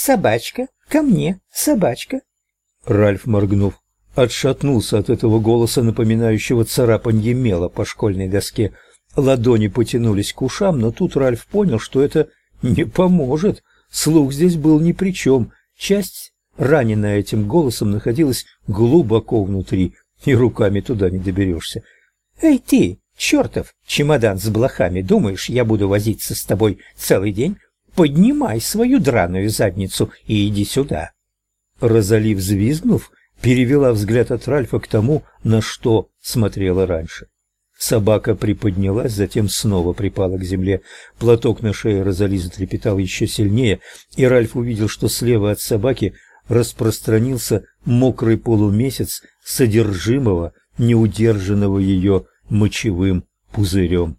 собачка, ко мне, собачка. Ральф, моргнув, отшатнулся от этого голоса, напоминающего царапанье мела по школьной доске. Ладони потянулись к ушам, но тут Ральф понял, что это не поможет. Слух здесь был ни при чем. Часть, раненная этим голосом, находилась глубоко внутри, и руками туда не доберешься. «Эй ты, чертов чемодан с блохами, думаешь, я буду возиться с тобой целый день? Поднимай свою драную задницу и иди сюда!» Розали, взвизгнув, перевела взгляд от Ральфа к тому, на что смотрела раньше. Собака приподнялась, затем снова припала к земле. Платок на шее Розали затрепетал еще сильнее, и Ральф увидел, что слева от собаки распространился мокрый полумесяц содержимого, неудержанного ее мочевым пузырем.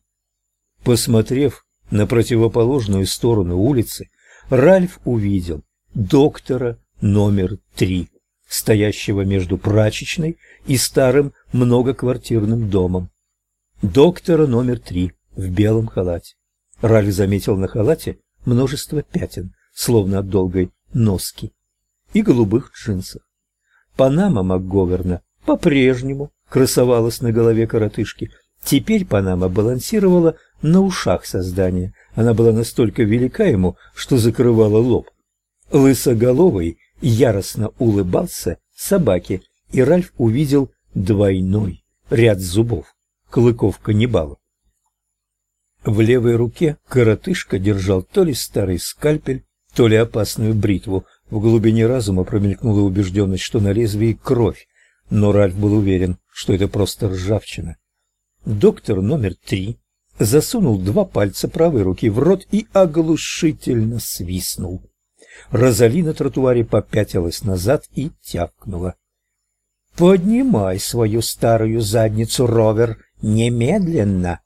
Посмотрев на противоположную сторону улицы, Ральф увидел доктора номер три, стоящего между прачечной и старым многоквартирным домом. Доктора номер три в белом халате. Ральф заметил на халате множество пятен, словно от долгой носки, и голубых джинсах. Панама МакГоверна по-прежнему красовалась на голове коротышки. Теперь Панама балансировала на ушах создания. Она была настолько велика ему, что закрывала лоб. Лысоголовый яростно улыбался собаке, и Ральф увидел двойной ряд зубов, клыков каннибала. В левой руке коротышка держал то ли старый скальпель, то ли опасную бритву. В глубине разума промелькнула убежденность, что на лезвии кровь, но Ральф был уверен, что это просто ржавчина. Доктор номер три засунул два пальца правой руки в рот и оглушительно свистнул. Розали на тротуаре попятилась назад и тявкнула. «Поднимай свою старую задницу, Ровер, немедленно!»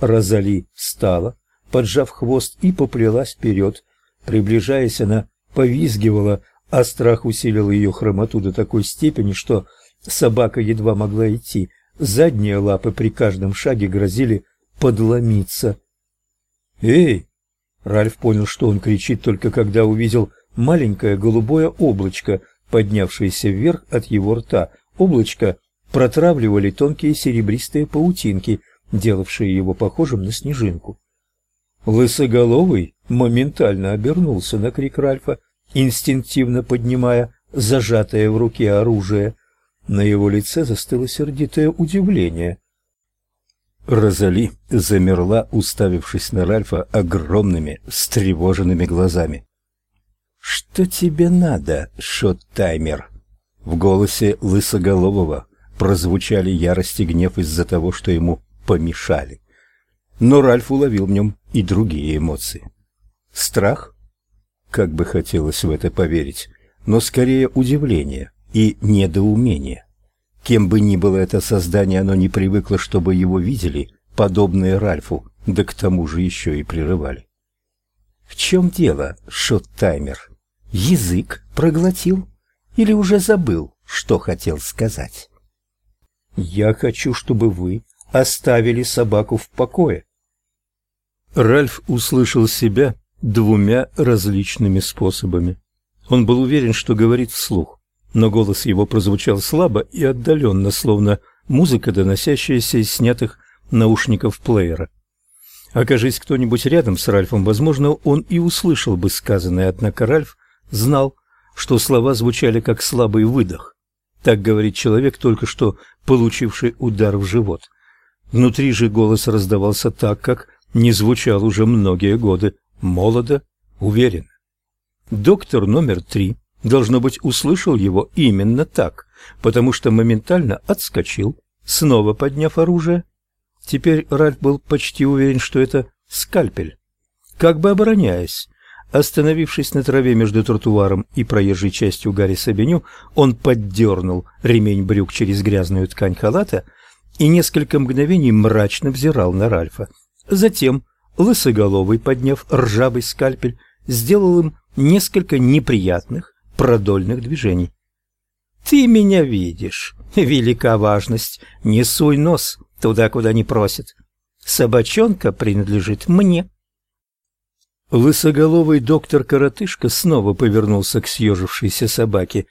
Розали встала, поджав хвост, и поплелась вперед. Приближаясь, она повизгивала, а страх усилил ее хромоту до такой степени, что собака едва могла идти. Задние лапы при каждом шаге грозили подломиться. «Эй!» Ральф понял, что он кричит только когда увидел маленькое голубое облачко, поднявшееся вверх от его рта. Облачко протравливали тонкие серебристые паутинки, делавшие его похожим на снежинку. Лысоголовый моментально обернулся на крик Ральфа, инстинктивно поднимая зажатое в руке оружие. На его лице застыло сердитое удивление. Розали замерла, уставившись на Ральфа огромными, встревоженными глазами. «Что тебе надо, шот-таймер?» В голосе Лысоголового прозвучали ярость и гнев из-за того, что ему помешали. Но Ральф уловил в нем и другие эмоции. Страх? Как бы хотелось в это поверить, но скорее удивление и недоумение. Кем бы ни было это создание, оно не привыкло, чтобы его видели, подобные Ральфу, да к тому же еще и прерывали. В чем дело, шот-таймер? Язык проглотил или уже забыл, что хотел сказать? Я хочу, чтобы вы оставили собаку в покое. Ральф услышал себя двумя различными способами. Он был уверен, что говорит вслух но голос его прозвучал слабо и отдаленно, словно музыка, доносящаяся из снятых наушников плеера. Окажись кто-нибудь рядом с Ральфом, возможно, он и услышал бы сказанное, однако Ральф знал, что слова звучали как слабый выдох. Так говорит человек, только что получивший удар в живот. Внутри же голос раздавался так, как не звучал уже многие годы, молодо, уверенно. Доктор номер три Должно быть, услышал его именно так, потому что моментально отскочил, снова подняв оружие. Теперь Ральф был почти уверен, что это скальпель. Как бы обороняясь, остановившись на траве между тротуаром и проезжей частью Гарри-Сабеню, он поддернул ремень брюк через грязную ткань халата и несколько мгновений мрачно взирал на Ральфа. Затем лысоголовый, подняв ржавый скальпель, сделал им несколько неприятных, продольных движений. Ты меня видишь. Велика важность. Не суй нос туда, куда не просят. Собачонка принадлежит мне. Лысоголовый доктор-коротышка снова повернулся к съежившейся собаке.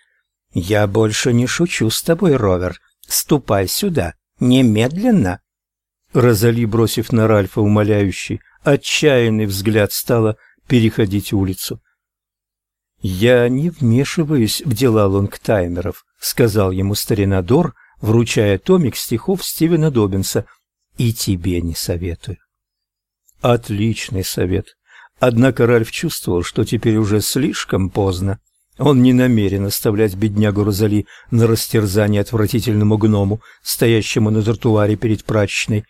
«Я больше не шучу с тобой, Ровер. Ступай сюда. Немедленно!» Розали, бросив на Ральфа умоляющий, отчаянный взгляд, стала переходить улицу. «Я не вмешиваюсь в дела лонгтаймеров», — сказал ему старина Дор, вручая томик стихов Стивена Добинса. «И тебе не советую». Отличный совет. Однако Ральф чувствовал, что теперь уже слишком поздно. Он не намерен оставлять беднягу Розали на растерзание отвратительному гному, стоящему на тротуаре перед прачечной.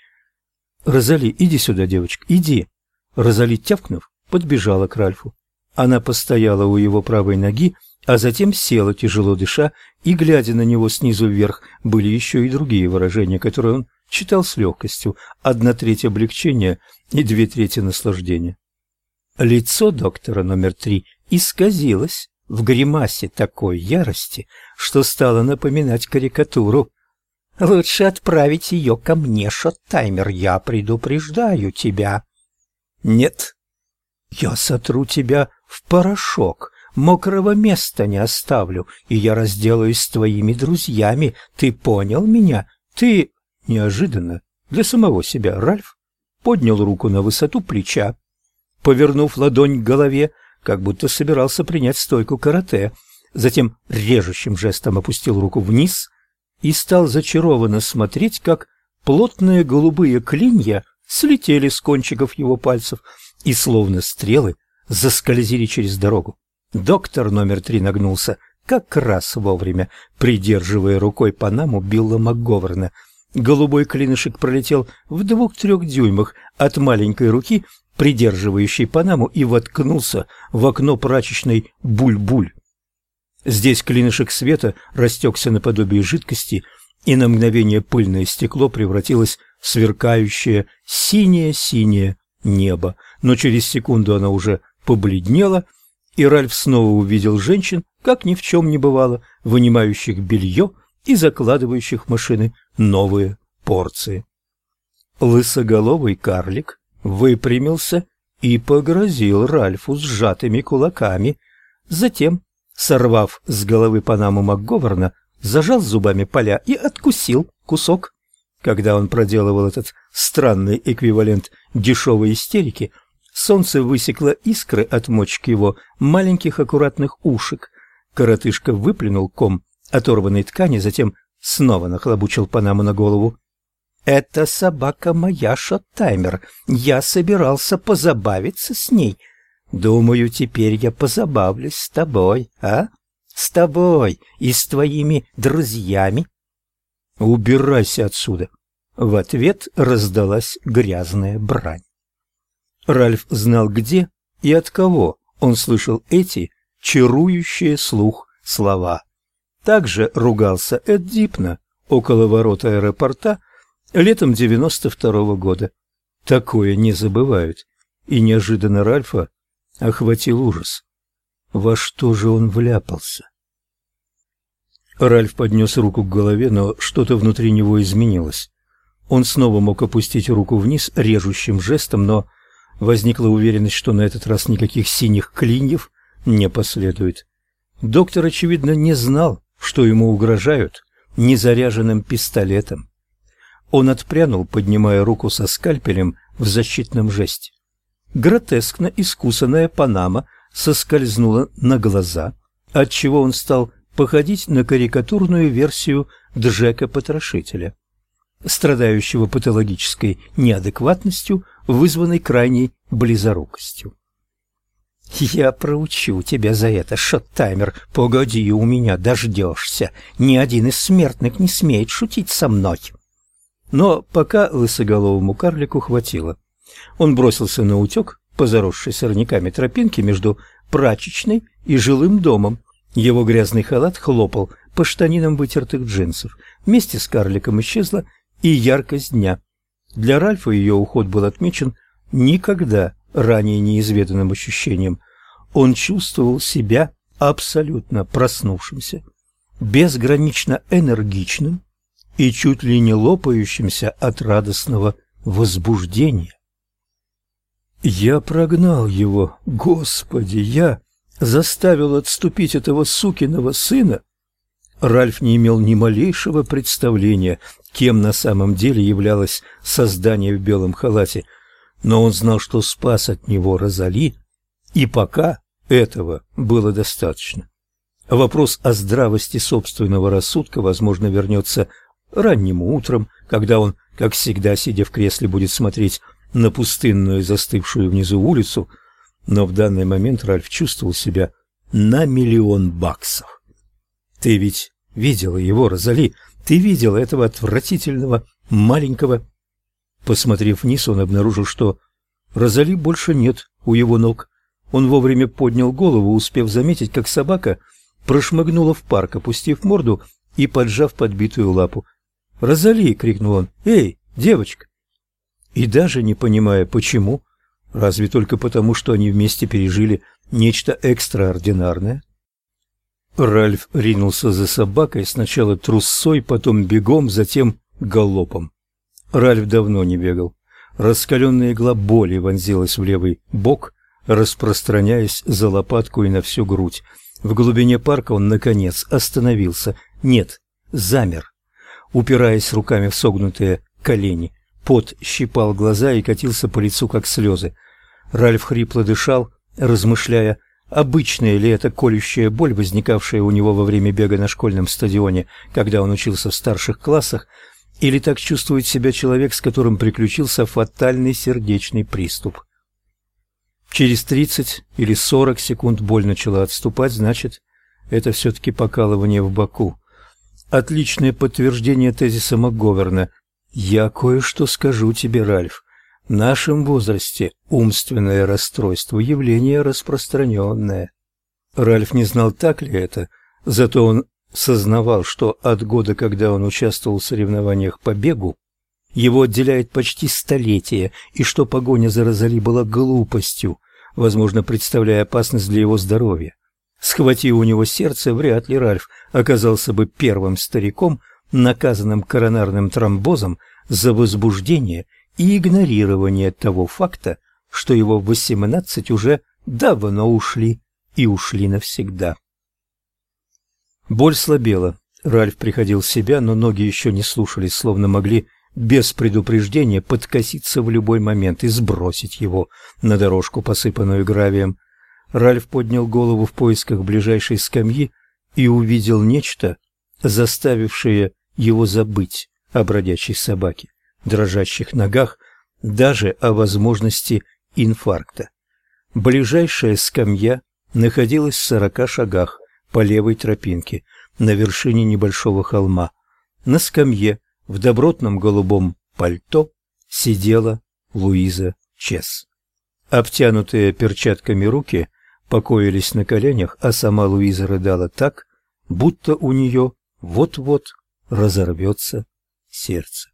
«Розали, иди сюда, девочка, иди!» Розали, тявкнув, подбежала к Ральфу. Она постояла у его правой ноги, а затем села, тяжело дыша, и, глядя на него снизу вверх, были еще и другие выражения, которые он читал с легкостью, одна треть облегчения и две трети наслаждения. Лицо доктора номер три исказилось в гримасе такой ярости, что стало напоминать карикатуру. «Лучше отправить ее ко мне, шот-таймер, я предупреждаю тебя». «Нет, я сотру тебя в порошок, мокрого места не оставлю, и я разделаюсь с твоими друзьями, ты понял меня? Ты...» Неожиданно для самого себя Ральф поднял руку на высоту плеча, повернув ладонь к голове, как будто собирался принять стойку карате, затем режущим жестом опустил руку вниз и стал зачарованно смотреть, как плотные голубые клинья слетели с кончиков его пальцев и, словно стрелы, заскользили через дорогу. Доктор номер три нагнулся как раз вовремя, придерживая рукой Панаму Билла МакГоверна. Голубой клинышек пролетел в двух-трех дюймах от маленькой руки, придерживающей Панаму, и воткнулся в окно прачечной буль-буль. Здесь клинышек света растекся наподобие жидкости, и на мгновение пыльное стекло превратилось сверкающее синее-синее небо, но через секунду оно уже побледнело, и Ральф снова увидел женщин, как ни в чем не бывало, вынимающих белье и закладывающих в машины новые порции. Лысоголовый карлик выпрямился и погрозил Ральфу сжатыми кулаками, затем, сорвав с головы Панаму МакГоверна, зажал зубами поля и откусил кусок. Когда он проделывал этот странный эквивалент дешевой истерики, солнце высекло искры от мочки его маленьких аккуратных ушек. Коротышка выплюнул ком оторванной ткани, затем снова нахлобучил Панаму на голову. «Это собака моя, Шоттаймер. Я собирался позабавиться с ней. Думаю, теперь я позабавлюсь с тобой, а? С тобой и с твоими друзьями». «Убирайся отсюда!» В ответ раздалась грязная брань. Ральф знал, где и от кого он слышал эти чарующие слух слова. Также ругался Эд Дипна около ворот аэропорта летом 92 -го года. Такое не забывают. И неожиданно Ральфа охватил ужас. Во что же он вляпался? Ральф поднес руку к голове, но что-то внутри него изменилось. Он снова мог опустить руку вниз режущим жестом, но возникла уверенность, что на этот раз никаких синих клиньев не последует. Доктор, очевидно, не знал, что ему угрожают незаряженным пистолетом. Он отпрянул, поднимая руку со скальпелем в защитном жесте. Гротескно искусанная панама соскользнула на глаза, отчего он стал походить на карикатурную версию Джека-потрошителя, страдающего патологической неадекватностью, вызванной крайней близорукостью. «Я проучу тебя за это, шоттаймер. Погоди, у меня дождешься. Ни один из смертных не смеет шутить со мной». Но пока лысоголовому карлику хватило. Он бросился на утек по заросшей сорняками тропинке между прачечной и жилым домом. Его грязный халат хлопал по штанинам вытертых джинсов. Вместе с карликом исчезла и яркость дня. Для Ральфа ее уход был отмечен никогда ранее неизведанным ощущением. Он чувствовал себя абсолютно проснувшимся, безгранично энергичным и чуть ли не лопающимся от радостного возбуждения. Я прогнал его, Господи, я заставил отступить этого сукиного сына. Ральф не имел ни малейшего представления, кем на самом деле являлось создание в белом халате, но он знал, что спас от него Розали, и пока этого было достаточно. Вопрос о здравости собственного рассудка, возможно, вернется ранним утром, когда он, как всегда, сидя в кресле, будет смотреть на пустынную застывшую внизу улицу, но в данный момент Ральф чувствовал себя на миллион баксов. Ты ведь видела его, Розали, ты видела этого отвратительного маленького... Посмотрев вниз, он обнаружил, что Розали больше нет у его ног. Он вовремя поднял голову, успев заметить, как собака прошмыгнула в парк, опустив морду и поджав подбитую лапу. «Розали!» — крикнул он. «Эй, девочка!» И даже не понимая, почему, разве только потому, что они вместе пережили нечто экстраординарное. Ральф ринулся за собакой, сначала трусцой, потом бегом, затем галопом. Ральф давно не бегал. Раскаленная игла боли вонзилась в левый бок, распространяясь за лопатку и на всю грудь. В глубине парка он, наконец, остановился. Нет, замер, упираясь руками в согнутые колени. Пот щипал глаза и катился по лицу, как слезы. Ральф хрипло дышал, размышляя, обычная ли это колющая боль, возникавшая у него во время бега на школьном стадионе, когда он учился в старших классах, или так чувствует себя человек, с которым приключился фатальный сердечный приступ. Через тридцать или сорок секунд боль начала отступать, значит, это все-таки покалывание в боку. Отличное подтверждение тезиса МакГоверна. Я кое-что скажу тебе, Ральф. В нашем возрасте умственное расстройство – явление распространенное. Ральф не знал, так ли это, зато он сознавал, что от года, когда он участвовал в соревнованиях по бегу, его отделяет почти столетие, и что погоня за Розали была глупостью, возможно, представляя опасность для его здоровья. Схвати у него сердце, вряд ли Ральф оказался бы первым стариком, наказанным коронарным тромбозом за возбуждение и игнорирование того факта, что его восемнадцать уже давно ушли и ушли навсегда. Боль слабела. Ральф приходил в себя, но ноги еще не слушались, словно могли без предупреждения подкоситься в любой момент и сбросить его на дорожку, посыпанную гравием. Ральф поднял голову в поисках ближайшей скамьи и увидел нечто, заставившее его забыть о бродячей собаке, дрожащих ногах, даже о возможности инфаркта. Ближайшая скамья находилась в сорока шагах по левой тропинке на вершине небольшого холма. На скамье в добротном голубом пальто сидела Луиза Чес. Обтянутые перчатками руки покоились на коленях, а сама Луиза рыдала так, будто у нее вот-вот разорвется сердце.